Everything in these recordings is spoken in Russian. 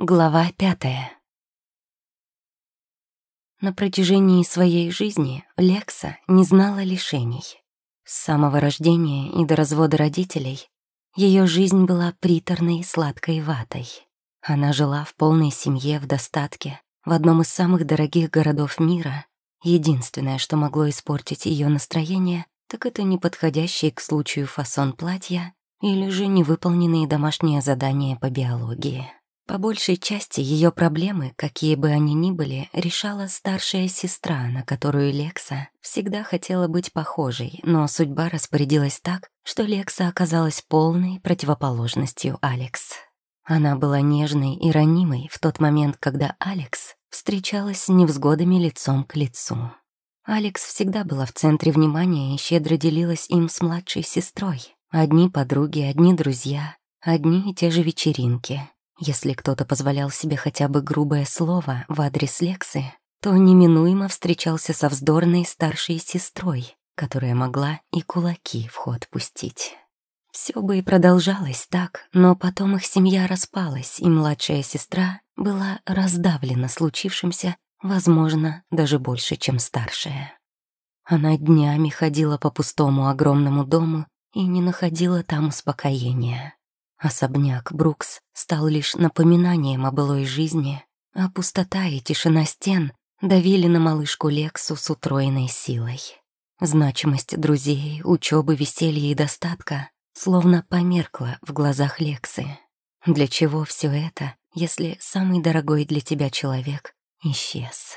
Глава пятая. На протяжении своей жизни Лекса не знала лишений. С самого рождения и до развода родителей ее жизнь была приторной сладкой ватой. Она жила в полной семье, в достатке, в одном из самых дорогих городов мира. Единственное, что могло испортить ее настроение, так это неподходящий к случаю фасон платья или же невыполненные домашние задания по биологии. По большей части ее проблемы, какие бы они ни были, решала старшая сестра, на которую Лекса всегда хотела быть похожей, но судьба распорядилась так, что Лекса оказалась полной противоположностью Алекс. Она была нежной и ранимой в тот момент, когда Алекс встречалась с невзгодами лицом к лицу. Алекс всегда была в центре внимания и щедро делилась им с младшей сестрой. Одни подруги, одни друзья, одни и те же вечеринки. Если кто-то позволял себе хотя бы грубое слово в адрес Лексы, то неминуемо встречался со вздорной старшей сестрой, которая могла и кулаки в ход пустить. Все бы и продолжалось так, но потом их семья распалась, и младшая сестра была раздавлена случившимся, возможно, даже больше, чем старшая. Она днями ходила по пустому огромному дому и не находила там успокоения. Особняк Брукс стал лишь напоминанием о былой жизни, а пустота и тишина стен давили на малышку Лексу с утроенной силой. Значимость друзей, учебы, веселья и достатка словно померкла в глазах Лексы. Для чего все это, если самый дорогой для тебя человек исчез?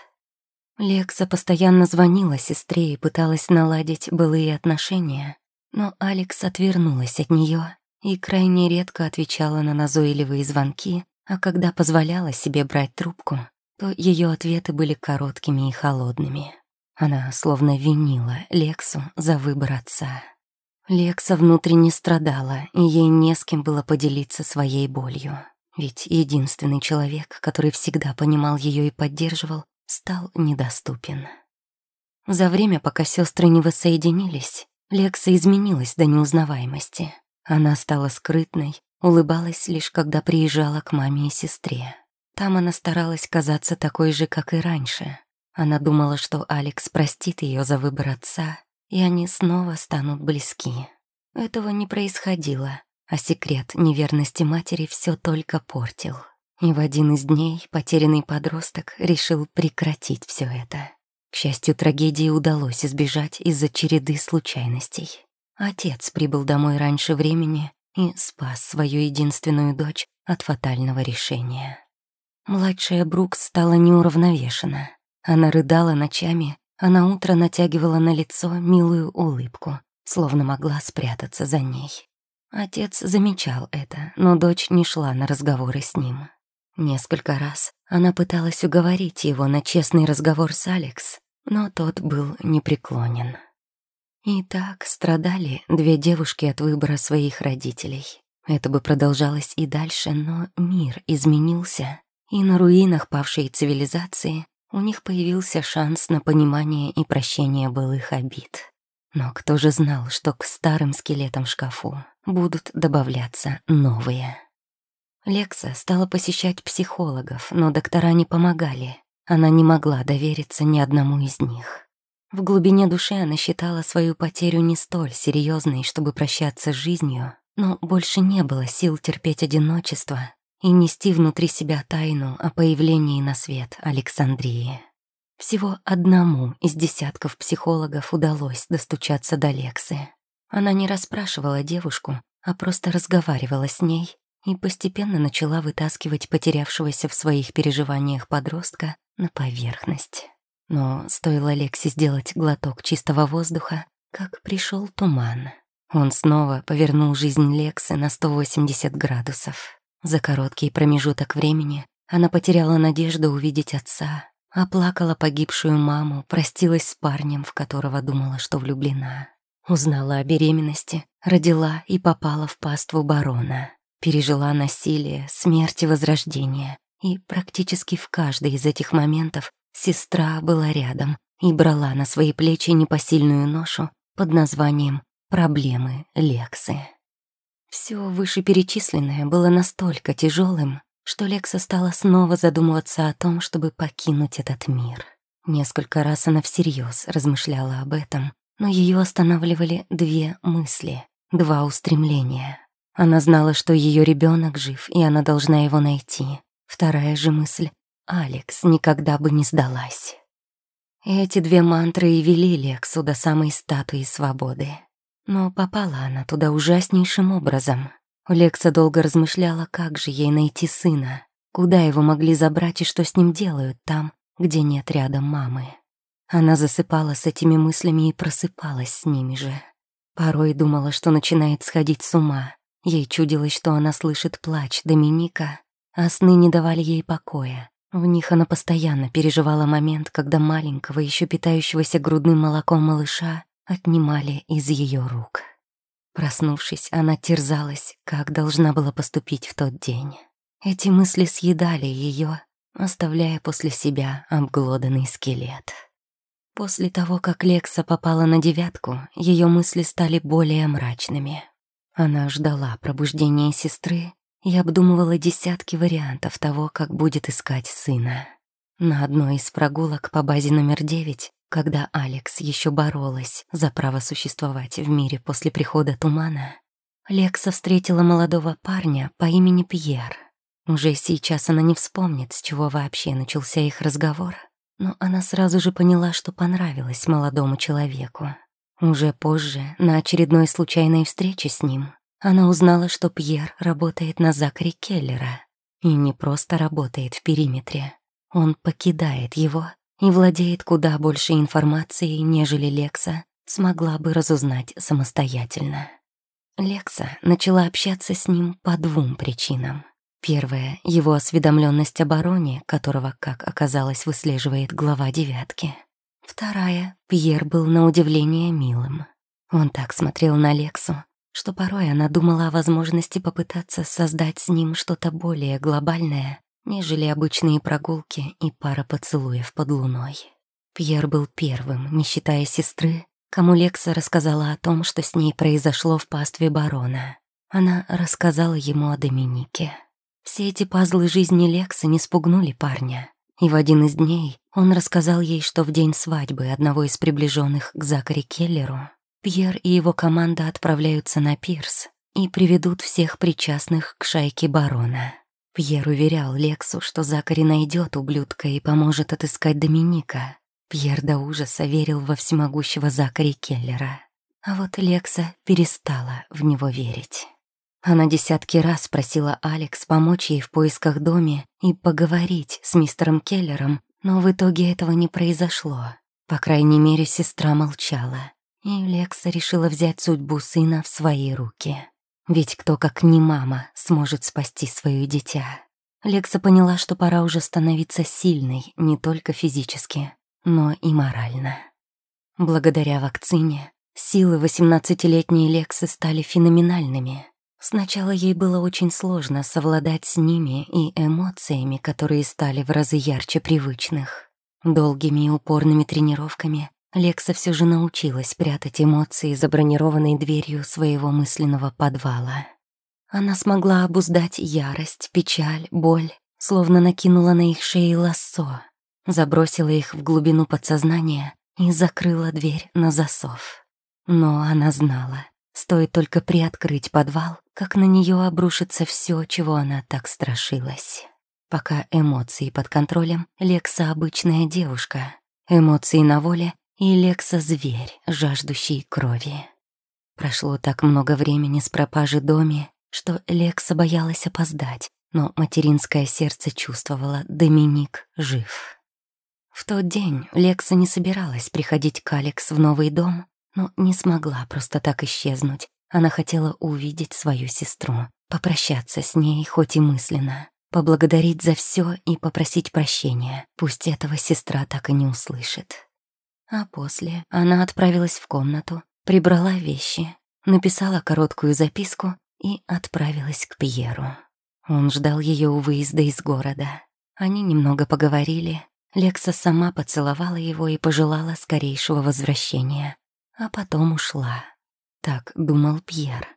Лекса постоянно звонила сестре и пыталась наладить былые отношения, но Алекс отвернулась от нее и крайне редко отвечала на назойливые звонки, а когда позволяла себе брать трубку, то ее ответы были короткими и холодными. Она словно винила Лексу за выбор отца. Лекса внутренне страдала, и ей не с кем было поделиться своей болью. Ведь единственный человек, который всегда понимал ее и поддерживал, стал недоступен. За время, пока сестры не воссоединились, Лекса изменилась до неузнаваемости. Она стала скрытной, улыбалась лишь когда приезжала к маме и сестре. Там она старалась казаться такой же, как и раньше. Она думала, что Алекс простит ее за выбор отца, и они снова станут близки. Этого не происходило, а секрет неверности матери все только портил. И в один из дней потерянный подросток решил прекратить все это. К счастью, трагедии удалось избежать из-за череды случайностей. Отец прибыл домой раньше времени и спас свою единственную дочь от фатального решения. Младшая Брукс стала неуравновешена. Она рыдала ночами, а на утро натягивала на лицо милую улыбку, словно могла спрятаться за ней. Отец замечал это, но дочь не шла на разговоры с ним. Несколько раз она пыталась уговорить его на честный разговор с Алекс, но тот был непреклонен. И так страдали две девушки от выбора своих родителей. Это бы продолжалось и дальше, но мир изменился, и на руинах павшей цивилизации у них появился шанс на понимание и прощение былых обид. Но кто же знал, что к старым скелетам в шкафу будут добавляться новые? Лекса стала посещать психологов, но доктора не помогали. Она не могла довериться ни одному из них. В глубине души она считала свою потерю не столь серьезной, чтобы прощаться с жизнью, но больше не было сил терпеть одиночество и нести внутри себя тайну о появлении на свет Александрии. Всего одному из десятков психологов удалось достучаться до Лексы. Она не расспрашивала девушку, а просто разговаривала с ней и постепенно начала вытаскивать потерявшегося в своих переживаниях подростка на поверхность. Но стоило Лексе сделать глоток чистого воздуха, как пришел туман. Он снова повернул жизнь Лексы на 180 градусов. За короткий промежуток времени она потеряла надежду увидеть отца, оплакала погибшую маму, простилась с парнем, в которого думала, что влюблена. Узнала о беременности, родила и попала в паству барона. Пережила насилие, смерть и возрождение. И практически в каждый из этих моментов Сестра была рядом и брала на свои плечи непосильную ношу под названием «Проблемы Лексы». Все вышеперечисленное было настолько тяжелым, что Лекса стала снова задумываться о том, чтобы покинуть этот мир. Несколько раз она всерьез размышляла об этом, но ее останавливали две мысли, два устремления. Она знала, что ее ребенок жив, и она должна его найти. Вторая же мысль — Алекс никогда бы не сдалась. Эти две мантры и вели Лексу до самой статуи свободы. Но попала она туда ужаснейшим образом. Лекса долго размышляла, как же ей найти сына, куда его могли забрать и что с ним делают там, где нет рядом мамы. Она засыпала с этими мыслями и просыпалась с ними же. Порой думала, что начинает сходить с ума. Ей чудилось, что она слышит плач Доминика, а сны не давали ей покоя. В них она постоянно переживала момент, когда маленького, еще питающегося грудным молоком малыша отнимали из ее рук. Проснувшись, она терзалась, как должна была поступить в тот день. Эти мысли съедали ее, оставляя после себя обглоданный скелет. После того, как Лекса попала на девятку, ее мысли стали более мрачными. Она ждала пробуждения сестры я обдумывала десятки вариантов того, как будет искать сына. На одной из прогулок по базе номер девять, когда Алекс еще боролась за право существовать в мире после прихода тумана, Лекса встретила молодого парня по имени Пьер. Уже сейчас она не вспомнит, с чего вообще начался их разговор, но она сразу же поняла, что понравилось молодому человеку. Уже позже, на очередной случайной встрече с ним, она узнала, что Пьер работает на Закари Келлера. И не просто работает в периметре. Он покидает его и владеет куда больше информацией, нежели Лекса смогла бы разузнать самостоятельно. Лекса начала общаться с ним по двум причинам. Первая — его осведомленность о бароне, которого, как оказалось, выслеживает глава девятки. Вторая — Пьер был на удивление милым. Он так смотрел на Лексу, что порой она думала о возможности попытаться создать с ним что-то более глобальное, нежели обычные прогулки и пара поцелуев под луной. Пьер был первым, не считая сестры, кому Лекса рассказала о том, что с ней произошло в пастве барона. Она рассказала ему о Доминике. Все эти пазлы жизни Лекса не спугнули парня, и в один из дней он рассказал ей, что в день свадьбы одного из приближенных к Закари Келлеру Пьер и его команда отправляются на пирс и приведут всех причастных к шайке барона. Пьер уверял Лексу, что Закари найдет ублюдка и поможет отыскать Доминика. Пьер до ужаса верил во всемогущего Закари Келлера. А вот Лекса перестала в него верить. Она десятки раз просила Алекс помочь ей в поисках доме и поговорить с мистером Келлером, но в итоге этого не произошло. По крайней мере, сестра молчала. И Лекса решила взять судьбу сына в свои руки. Ведь кто, как не мама, сможет спасти свое дитя? Лекса поняла, что пора уже становиться сильной не только физически, но и морально. Благодаря вакцине силы 18-летней Лексы стали феноменальными. Сначала ей было очень сложно совладать с ними и эмоциями, которые стали в разы ярче привычных. Долгими и упорными тренировками Лекса все же научилась прятать эмоции за бронированной дверью своего мысленного подвала. Она смогла обуздать ярость, печаль, боль, словно накинула на их шеи лассо, забросила их в глубину подсознания и закрыла дверь на засов. Но она знала, стоит только приоткрыть подвал, как на нее обрушится все, чего она так страшилась. Пока эмоции под контролем, Лекса обычная девушка. Эмоции на воле и Лекса — зверь, жаждущий крови. Прошло так много времени с пропажи доме, что Лекса боялась опоздать, но материнское сердце чувствовало, Доминик жив. В тот день Лекса не собиралась приходить к Алекс в новый дом, но не смогла просто так исчезнуть. Она хотела увидеть свою сестру, попрощаться с ней хоть и мысленно, поблагодарить за все и попросить прощения. Пусть этого сестра так и не услышит. А после она отправилась в комнату, прибрала вещи, написала короткую записку и отправилась к Пьеру. Он ждал ее у выезда из города. Они немного поговорили. Лекса сама поцеловала его и пожелала скорейшего возвращения. А потом ушла. Так думал Пьер.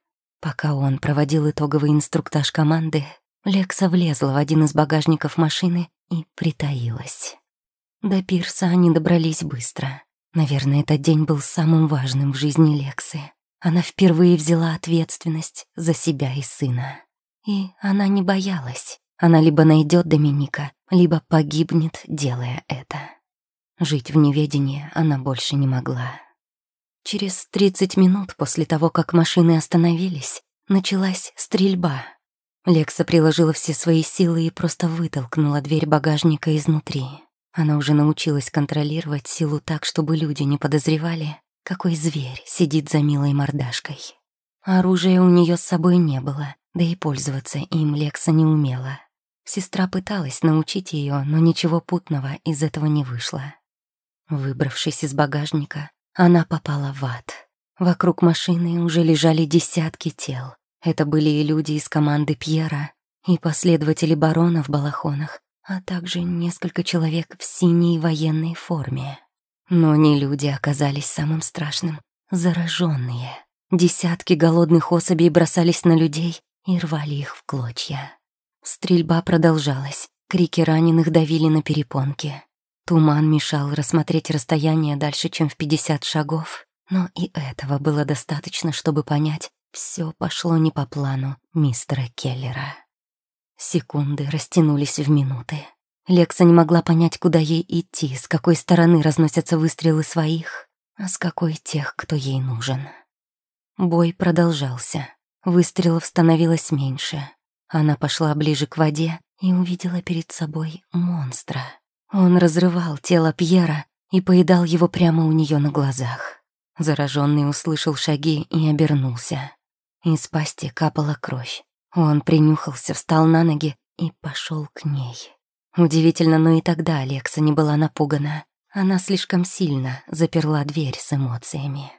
Пока он проводил итоговый инструктаж команды, Лекса влезла в один из багажников машины и притаилась. До пирса они добрались быстро. Наверное, этот день был самым важным в жизни Лексы. Она впервые взяла ответственность за себя и сына. И она не боялась. Она либо найдет Доминика, либо погибнет, делая это. Жить в неведении она больше не могла. Через 30 минут после того, как машины остановились, началась стрельба. Лекса приложила все свои силы и просто вытолкнула дверь багажника изнутри. Она уже научилась контролировать силу так, чтобы люди не подозревали, какой зверь сидит за милой мордашкой. Оружия у нее с собой не было, да и пользоваться им Лекса не умела. Сестра пыталась научить ее, но ничего путного из этого не вышло. Выбравшись из багажника, она попала в ад. Вокруг машины уже лежали десятки тел. Это были и люди из команды Пьера, и последователи барона в балахонах, а также несколько человек в синей военной форме. Но не люди оказались самым страшным. Зараженные. Десятки голодных особей бросались на людей и рвали их в клочья. Стрельба продолжалась. Крики раненых давили на перепонки. Туман мешал рассмотреть расстояние дальше, чем в 50 шагов, но и этого было достаточно, чтобы понять, все пошло не по плану мистера Келлера. Секунды растянулись в минуты. Лекса не могла понять, куда ей идти, с какой стороны разносятся выстрелы своих, а с какой тех, кто ей нужен. Бой продолжался. Выстрелов становилось меньше. Она пошла ближе к воде и увидела перед собой монстра. Он разрывал тело Пьера и поедал его прямо у нее на глазах. Зараженный услышал шаги и обернулся. Из пасти капала кровь. Он принюхался, встал на ноги и пошел к ней. Удивительно, но и тогда Алекса не была напугана. Она слишком сильно заперла дверь с эмоциями.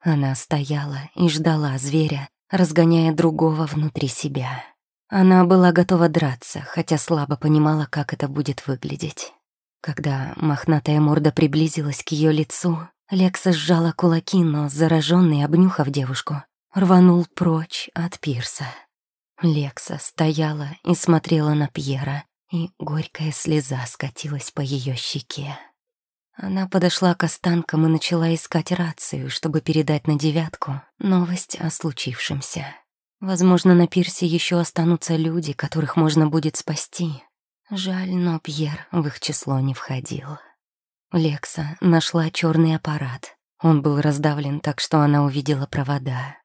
Она стояла и ждала зверя, разгоняя другого внутри себя. Она была готова драться, хотя слабо понимала, как это будет выглядеть. Когда мохнатая морда приблизилась к ее лицу, Лекса сжала кулаки, но зараженный, обнюхав девушку, рванул прочь от пирса. Лекса стояла и смотрела на Пьера, и горькая слеза скатилась по ее щеке. Она подошла к останкам и начала искать рацию, чтобы передать на девятку новость о случившемся. Возможно, на пирсе еще останутся люди, которых можно будет спасти. Жаль, но Пьер в их число не входил. Лекса нашла черный аппарат. Он был раздавлен так, что она увидела провода.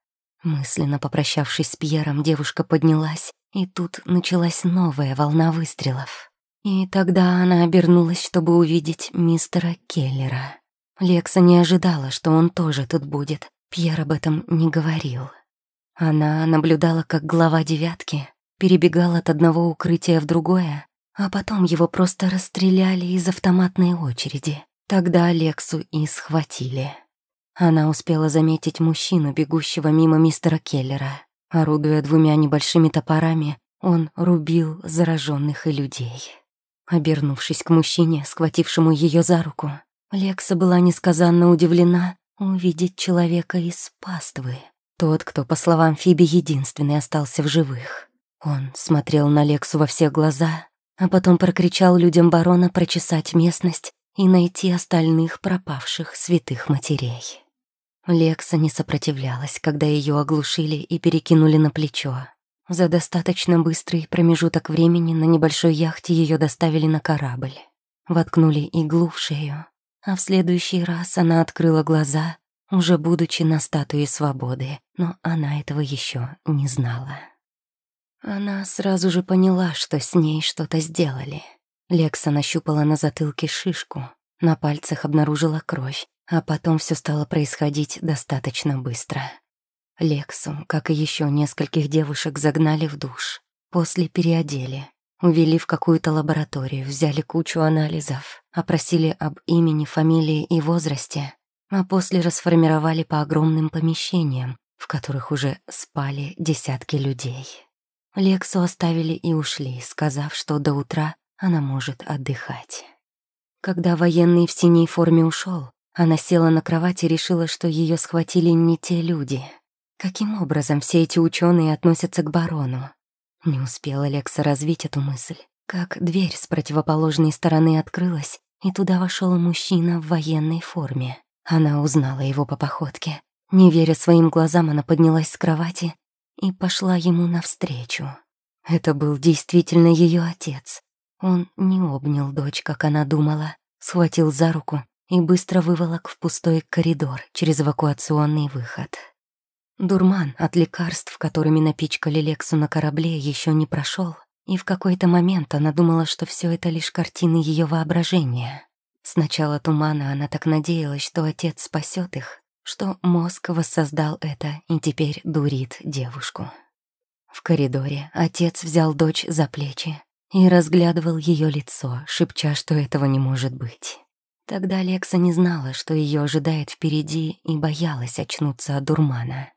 Мысленно попрощавшись с Пьером, девушка поднялась, и тут началась новая волна выстрелов. И тогда она обернулась, чтобы увидеть мистера Келлера. Лекса не ожидала, что он тоже тут будет. Пьер об этом не говорил. Она наблюдала, как глава девятки перебегал от одного укрытия в другое, а потом его просто расстреляли из автоматной очереди. Тогда Алексу и схватили. Она успела заметить мужчину, бегущего мимо мистера Келлера. Орудуя двумя небольшими топорами, он рубил зараженных и людей. Обернувшись к мужчине, схватившему ее за руку, Лекса была несказанно удивлена увидеть человека из паствы. Тот, кто, по словам Фиби, единственный остался в живых. Он смотрел на Лексу во все глаза, а потом прокричал людям барона прочесать местность и найти остальных пропавших святых матерей. Лекса не сопротивлялась, когда ее оглушили и перекинули на плечо. За достаточно быстрый промежуток времени на небольшой яхте ее доставили на корабль. Воткнули иглу в шею, а в следующий раз она открыла глаза, уже будучи на статуе свободы, но она этого еще не знала. Она сразу же поняла, что с ней что-то сделали. Лекса нащупала на затылке шишку, на пальцах обнаружила кровь, а потом все стало происходить достаточно быстро. Лексу, как и еще нескольких девушек, загнали в душ. После переодели, увели в какую-то лабораторию, взяли кучу анализов, опросили об имени, фамилии и возрасте, а после расформировали по огромным помещениям, в которых уже спали десятки людей. Лексу оставили и ушли, сказав, что до утра она может отдыхать. Когда военный в синей форме ушел, она села на кровать и решила, что ее схватили не те люди. Каким образом все эти ученые относятся к барону? Не успела Лекса развить эту мысль, как дверь с противоположной стороны открылась, и туда вошел мужчина в военной форме. Она узнала его по походке. Не веря своим глазам, она поднялась с кровати и пошла ему навстречу. Это был действительно ее отец. Он не обнял дочь, как она думала, схватил за руку и быстро выволок в пустой коридор через эвакуационный выход. Дурман от лекарств, которыми напичкали Лексу на корабле, еще не прошел, и в какой-то момент она думала, что все это лишь картины ее воображения. С начала тумана она так надеялась, что отец спасет их, что мозг воссоздал это и теперь дурит девушку. В коридоре отец взял дочь за плечи и разглядывал ее лицо, шепча, что этого не может быть. Тогда Лекса не знала, что ее ожидает впереди, и боялась очнуться от дурмана.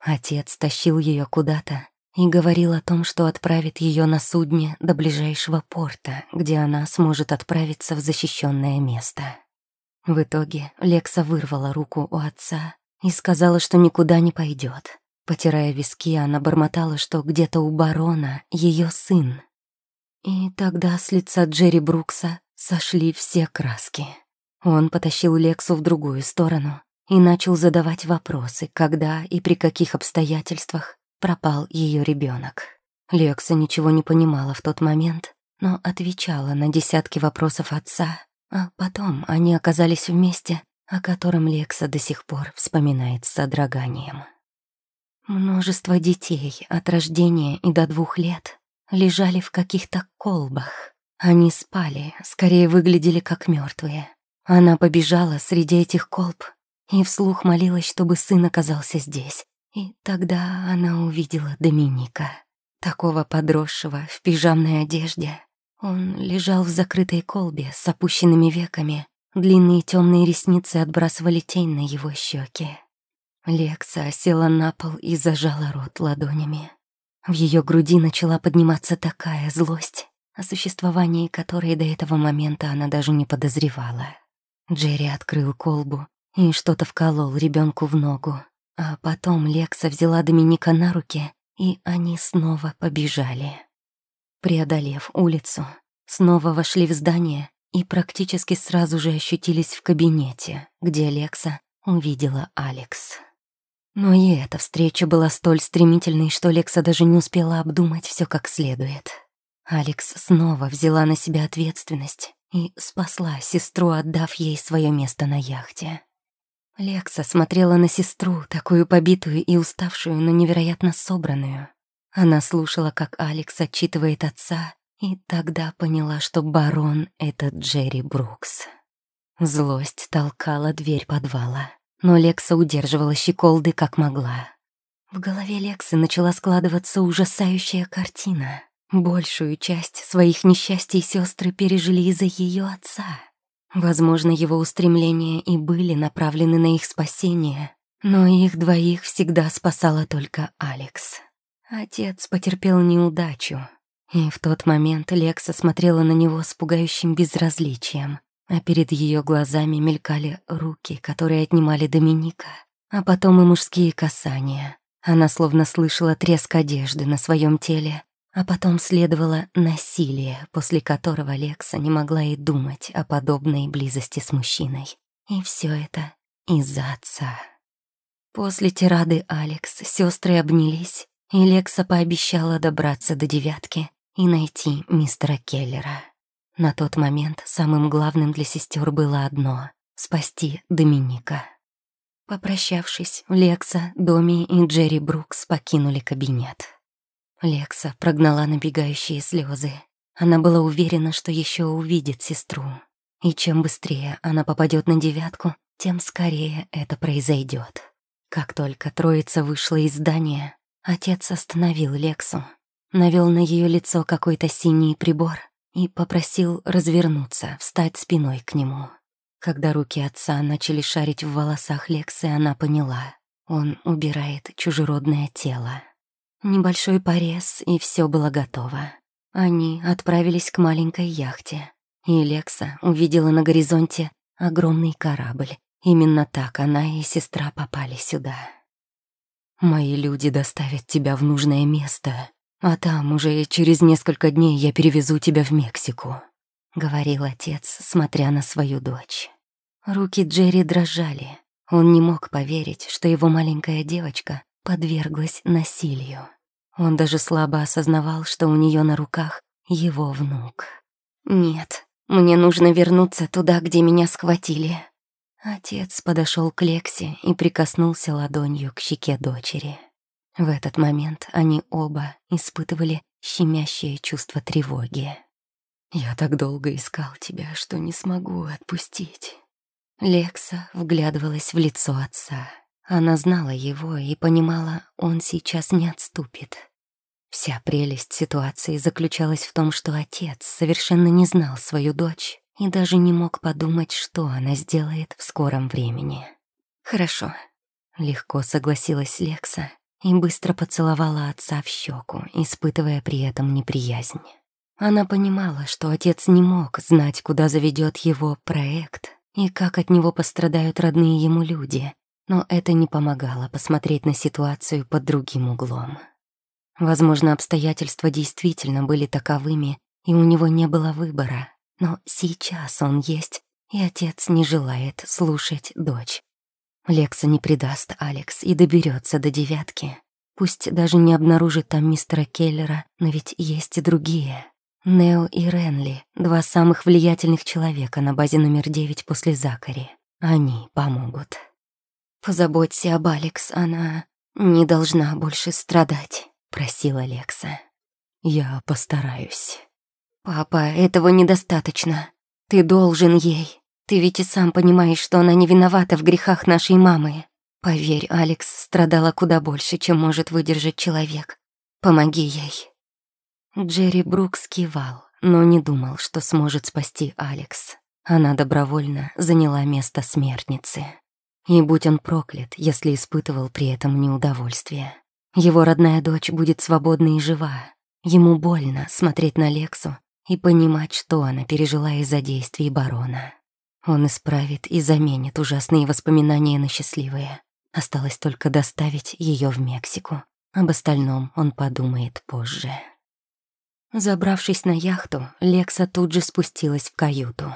Отец тащил ее куда-то и говорил о том, что отправит ее на судне до ближайшего порта, где она сможет отправиться в защищенное место. В итоге Лекса вырвала руку у отца и сказала, что никуда не пойдет. Потирая виски, она бормотала, что где-то у барона ее сын. И тогда с лица Джерри Брукса сошли все краски. Он потащил Лексу в другую сторону и начал задавать вопросы, когда и при каких обстоятельствах пропал ее ребенок. Лекса ничего не понимала в тот момент, но отвечала на десятки вопросов отца, а потом они оказались вместе, о котором Лекса до сих пор вспоминает с содроганием. Множество детей от рождения и до двух лет лежали в каких-то колбах. Они спали, скорее выглядели как мертвые. Она побежала среди этих колб и вслух молилась, чтобы сын оказался здесь. И тогда она увидела Доминика, такого подросшего в пижамной одежде. Он лежал в закрытой колбе с опущенными веками, длинные темные ресницы отбрасывали тень на его щеки. Лекса села на пол и зажала рот ладонями. В ее груди начала подниматься такая злость, о существовании которой до этого момента она даже не подозревала. Джерри открыл колбу и что-то вколол ребенку в ногу. А потом Лекса взяла Доминика на руки, и они снова побежали. Преодолев улицу, снова вошли в здание и практически сразу же ощутились в кабинете, где Лекса увидела Алекс. Но и эта встреча была столь стремительной, что Лекса даже не успела обдумать все как следует. Алекс снова взяла на себя ответственность и спасла сестру, отдав ей свое место на яхте. Лекса смотрела на сестру, такую побитую и уставшую, но невероятно собранную. Она слушала, как Алекс отчитывает отца, и тогда поняла, что барон — это Джерри Брукс. Злость толкала дверь подвала, но Лекса удерживала щеколды как могла. В голове Лексы начала складываться ужасающая картина. Большую часть своих несчастий сестры пережили из-за ее отца. Возможно, его устремления и были направлены на их спасение, но их двоих всегда спасала только Алекс. Отец потерпел неудачу, и в тот момент Лекса смотрела на него с пугающим безразличием, а перед ее глазами мелькали руки, которые отнимали Доминика, а потом и мужские касания. Она словно слышала треск одежды на своем теле, а потом следовало насилие, после которого Лекса не могла и думать о подобной близости с мужчиной. И все это из-за отца. После тирады Алекс сестры обнялись, и Лекса пообещала добраться до девятки и найти мистера Келлера. На тот момент самым главным для сестер было одно — спасти Доминика. Попрощавшись, Лекса, Доми и Джерри Брукс покинули кабинет. Лекса прогнала набегающие слезы. Она была уверена, что еще увидит сестру. И чем быстрее она попадет на девятку, тем скорее это произойдет. Как только троица вышла из здания, отец остановил Лексу, навел на ее лицо какой-то синий прибор и попросил развернуться, встать спиной к нему. Когда руки отца начали шарить в волосах Лексы, она поняла — он убирает чужеродное тело. Небольшой порез, и все было готово. Они отправились к маленькой яхте, и Лекса увидела на горизонте огромный корабль. Именно так она и сестра попали сюда. «Мои люди доставят тебя в нужное место», а там уже через несколько дней я перевезу тебя в Мексику», — говорил отец, смотря на свою дочь. Руки Джерри дрожали. Он не мог поверить, что его маленькая девочка подверглась насилию. Он даже слабо осознавал, что у нее на руках его внук. «Нет, мне нужно вернуться туда, где меня схватили». Отец подошел к Лексе и прикоснулся ладонью к щеке дочери. В этот момент они оба испытывали щемящее чувство тревоги. «Я так долго искал тебя, что не смогу отпустить». Лекса вглядывалась в лицо отца. Она знала его и понимала, он сейчас не отступит. Вся прелесть ситуации заключалась в том, что отец совершенно не знал свою дочь и даже не мог подумать, что она сделает в скором времени. «Хорошо», — легко согласилась Лекса и быстро поцеловала отца в щеку, испытывая при этом неприязнь. Она понимала, что отец не мог знать, куда заведет его проект и как от него пострадают родные ему люди, но это не помогало посмотреть на ситуацию под другим углом. Возможно, обстоятельства действительно были таковыми, и у него не было выбора, но сейчас он есть, и отец не желает слушать дочь. Лекса не предаст Алекс и доберется до девятки. Пусть даже не обнаружит там мистера Келлера, но ведь есть и другие. Нео и Ренли — два самых влиятельных человека на базе номер девять после Закари. Они помогут. «Позаботься об Алекс, она не должна больше страдать», — просила Лекса. «Я постараюсь». «Папа, этого недостаточно. Ты должен ей. Ты ведь и сам понимаешь, что она не виновата в грехах нашей мамы. Поверь, Алекс страдала куда больше, чем может выдержать человек. Помоги ей». Джерри Брукс кивал, но не думал, что сможет спасти Алекс. Она добровольно заняла место смертницы. И будь он проклят, если испытывал при этом неудовольствие. Его родная дочь будет свободна и жива. Ему больно смотреть на Лексу и понимать, что она пережила из-за действий барона. Он исправит и заменит ужасные воспоминания на счастливые. Осталось только доставить ее в Мексику. Об остальном он подумает позже. Забравшись на яхту, Лекса тут же спустилась в каюту.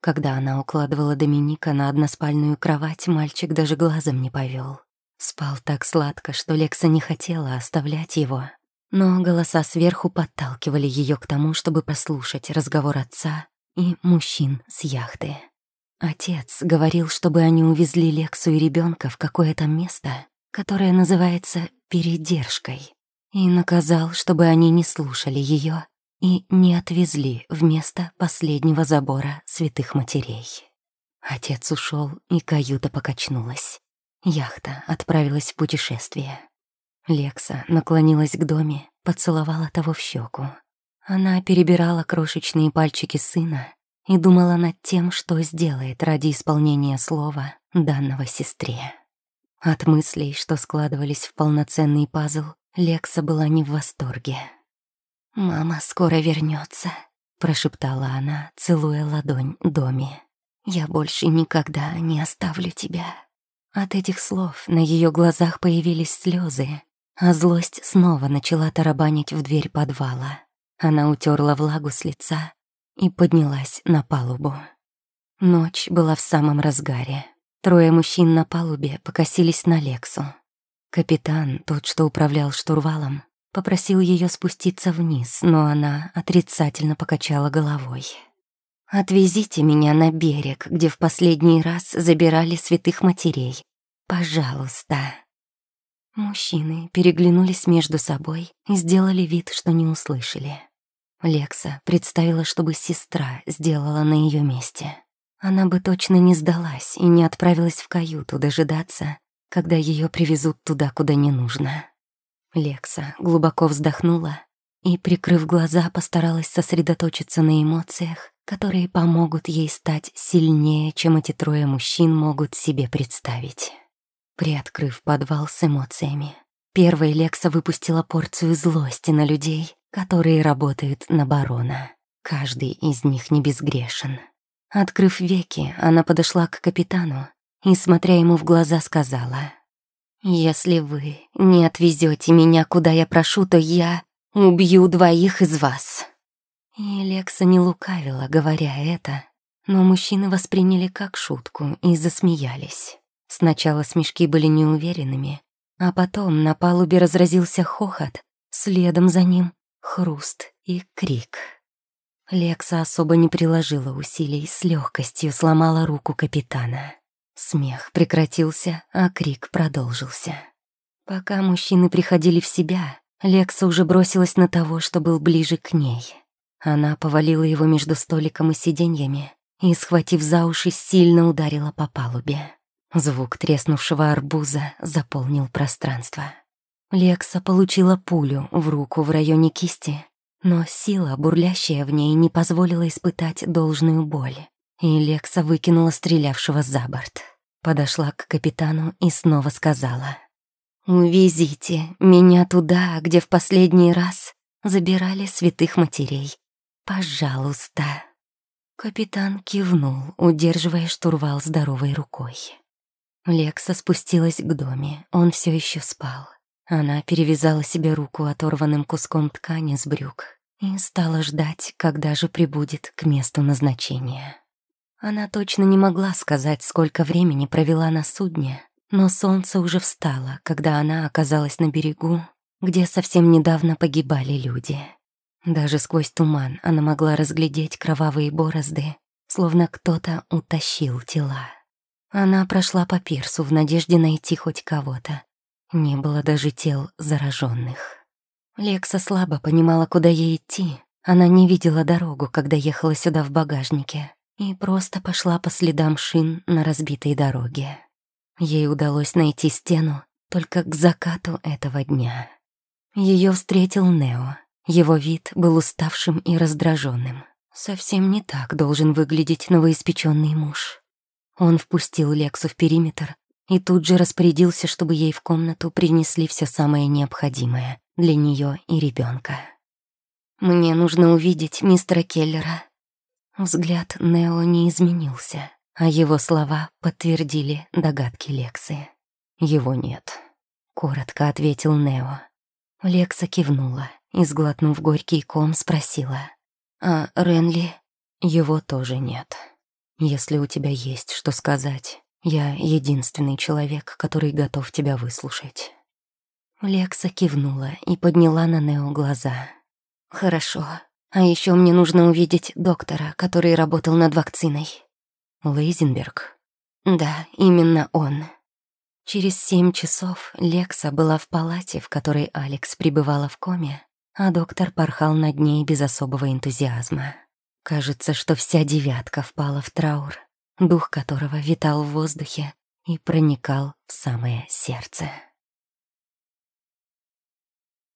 Когда она укладывала Доминика на односпальную кровать, мальчик даже глазом не повел. Спал так сладко, что Лекса не хотела оставлять его. Но голоса сверху подталкивали ее к тому, чтобы послушать разговор отца и мужчин с яхты. Отец говорил, чтобы они увезли Лексу и ребенка в какое-то место, которое называется «передержкой», и наказал, чтобы они не слушали ее и не отвезли в место последнего забора святых матерей. Отец ушел, и каюта покачнулась. Яхта отправилась в путешествие. Лекса наклонилась к доме, поцеловала того в щеку. Она перебирала крошечные пальчики сына и думала над тем, что сделает ради исполнения слова данного сестре. От мыслей, что складывались в полноценный пазл, Лекса была не в восторге. «Мама скоро вернется, прошептала она, целуя ладонь Доми. «Я больше никогда не оставлю тебя». От этих слов на ее глазах появились слезы, а злость снова начала тарабанить в дверь подвала. Она утерла влагу с лица и поднялась на палубу. Ночь была в самом разгаре. Трое мужчин на палубе покосились на Лексу. Капитан, тот, что управлял штурвалом, Попросил ее спуститься вниз, но она отрицательно покачала головой. «Отвезите меня на берег, где в последний раз забирали святых матерей. Пожалуйста». Мужчины переглянулись между собой и сделали вид, что не услышали. Лекса представила, чтобы сестра сделала на ее месте. Она бы точно не сдалась и не отправилась в каюту дожидаться, когда ее привезут туда, куда не нужно. Лекса глубоко вздохнула и, прикрыв глаза, постаралась сосредоточиться на эмоциях, которые помогут ей стать сильнее, чем эти трое мужчин могут себе представить. Приоткрыв подвал с эмоциями, первой Лекса выпустила порцию злости на людей, которые работают на барона. Каждый из них не безгрешен. Открыв веки, она подошла к капитану и, смотря ему в глаза, сказала — «Если вы не отвезете меня, куда я прошу, то я Убью двоих из вас». И Лекса не лукавила, говоря это, но мужчины восприняли как шутку и засмеялись. Сначала смешки были неуверенными, а потом на палубе разразился хохот, следом за ним хруст и крик. Лекса особо не приложила усилий, с легкостью сломала руку капитана. Смех прекратился, а крик продолжился. Пока мужчины приходили в себя, Лекса уже бросилась на того, что был ближе к ней. Она повалила его между столиком и сиденьями и, схватив за уши, сильно ударила по палубе. Звук треснувшего арбуза заполнил пространство. Лекса получила пулю в руку в районе кисти, но сила, бурлящая в ней, не позволила испытать должную боль. И Лекса выкинула стрелявшего за борт. Подошла к капитану и снова сказала. «Увезите меня туда, где в последний раз забирали святых матерей. Пожалуйста». Капитан кивнул, удерживая штурвал здоровой рукой. Лекса спустилась к доме, он все еще спал. Она перевязала себе руку оторванным куском ткани с брюк и стала ждать, когда же прибудет к месту назначения. Она точно не могла сказать, сколько времени провела на судне, но солнце уже встало, когда она оказалась на берегу, где совсем недавно погибали люди. Даже сквозь туман она могла разглядеть кровавые борозды, словно кто-то утащил тела. Она прошла по пирсу в надежде найти хоть кого-то, не было даже тел зараженных. Лекса слабо понимала, куда ей идти. Она не видела дорогу, когда ехала сюда в багажнике, и просто пошла по следам шин на разбитой дороге. Ей удалось найти стену только к закату этого дня. Ее встретил Нео. Его вид был уставшим и раздраженным. Совсем не так должен выглядеть новоиспеченный муж. Он впустил Лексу в периметр и тут же распорядился, чтобы ей в комнату принесли все самое необходимое для нее и ребенка. «Мне нужно увидеть мистера Келлера». Взгляд Нео не изменился, а его слова подтвердили догадки Лексы. «Его нет», — коротко ответил Нео. Лекса кивнула и, сглотнув горький ком, спросила. «А Ренли?» «Его тоже нет. Если у тебя есть что сказать, я единственный человек, который готов тебя выслушать». Лекса кивнула и подняла на Нео глаза. «Хорошо. А еще мне нужно увидеть доктора, который работал над вакциной». «Лейзенберг?» «Да, именно он». Через семь часов Лекса была в палате, в которой Алекс пребывала в коме, а доктор порхал над ней без особого энтузиазма. Кажется, что вся девятка впала в траур, дух которого витал в воздухе и проникал в самое сердце.